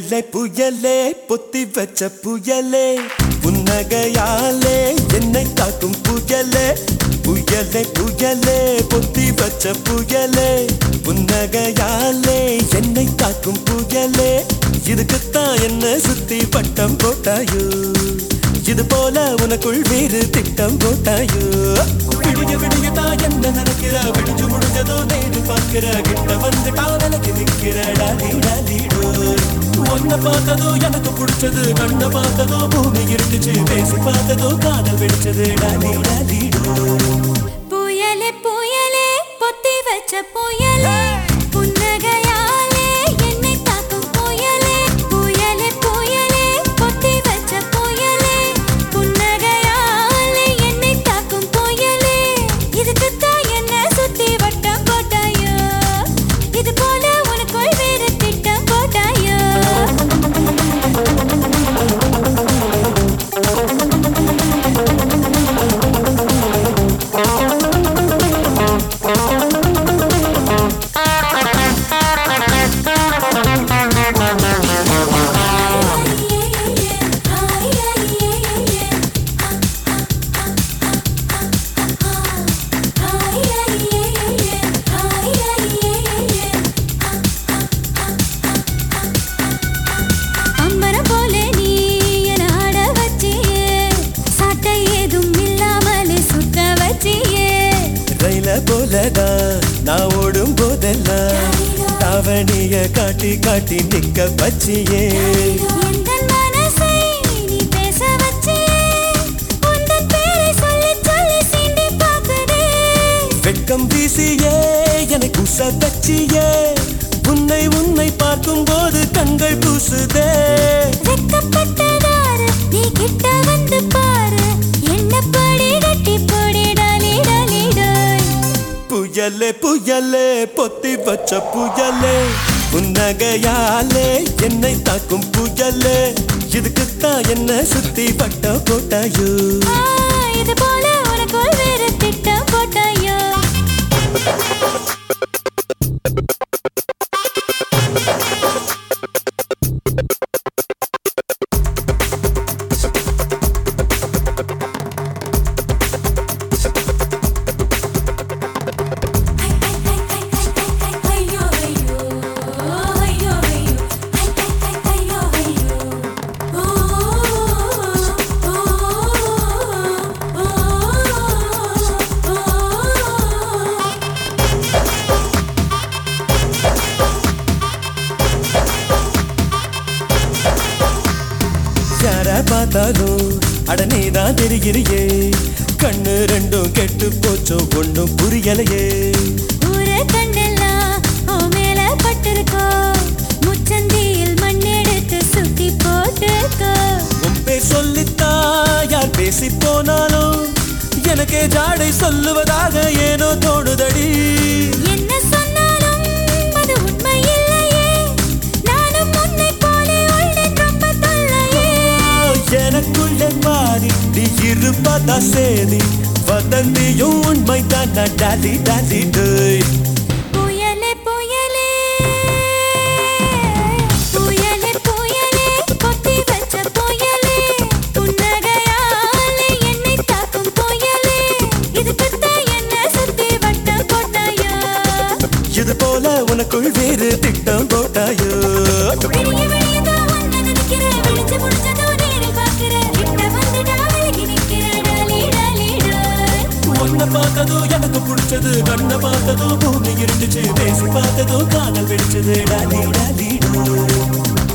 புயலே புயலே பொத்தி வச்ச புயலே. புன்னகையாலே என்னை காக்கும் புயலே. புயலே புயலே பொத்தி வச்ச புயலே. புன்னகையாலே என்னை காக்கும் புயலே. இதுக்குத்தான் என்ன சுத்தி பட்டம் போட்டாயோ. இது போல உனக்குள் வேறு திட்டம் போட்டாயோ. விடிய விடிய தான் என்ன நடக்கிற? விடிஞ்சு முடிஞ்சதோ நேரு பார்க்கிற. கிட்ட வந்து காதலுக்கு நிற்கிற. டாலி டாலிடோ உன்னை பார்த்ததோ எனக்கு பிடிச்சது கண்ண பார்த்ததோ பூமி இருந்துச்சு பேசி பார்த்ததோ காதல் வெடிச்சது புயலே புயலே பொத்தி வச்ச புயலே. போலதான் நான் ஓடும் போதெல்லாம் தாவணிய காட்டி காட்டி நிக்க வச்சியே. எந்தன் மனசை நீ பேச வச்சியே உந்தன் பேரை சொல்லி சொல்லி சீண்டி பார்க்குதே வெட்கம் வீசியே எனக்கு உச வச்சியே உன்னை உன்னை பார்க்கும் போது கண்கள் கூசுதே வெக்கப்பட்டதாரு நீ கிட்ட வந்து புயலே புயலே பொத்தி வச்ச புயலே. புன்னகையாலே என்னை தாக்கும் புயலே. இதுக்குத்தான் என்ன சுத்தி பட்ட போட்டாயோ இது போல உனக்குள் வேறு பார்த்தாலும் அடனே தான் தெரிகிறியே. கண்ணு ரெண்டும் கெட்டு போச்சோ? ஒண்ணும் புரியலையே. பேசி போனாலும் எனக்கே ஜாடை சொல்லுவதாக ஏனோ தோணுதடி. நீ இருப்பதா சேதி வதந்தியும் உண்மை தான் டாலி டாலி டேய். உன்னை பார்த்ததோ எனக்கு பிடிச்சது. கண்ணை பார்த்ததோ பூமி இருந்துச்சு. பேசி பார்த்ததோ காதல் வெடிச்சது. டாலி டாலி டோ.